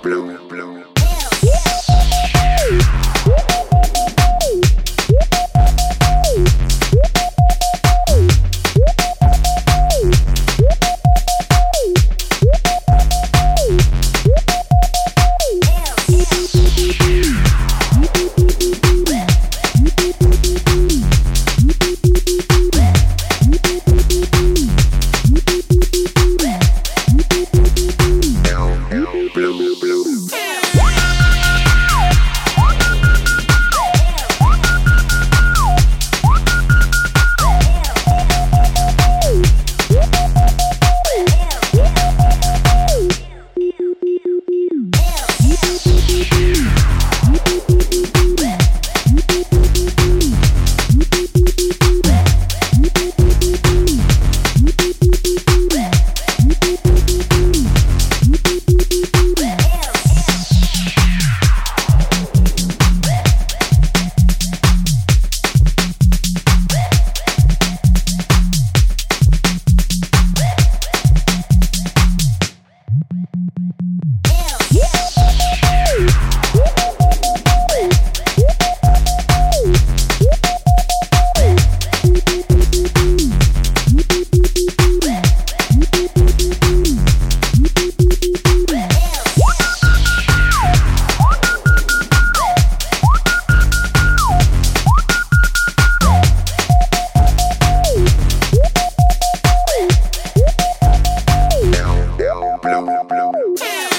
Beep, beep. Blue.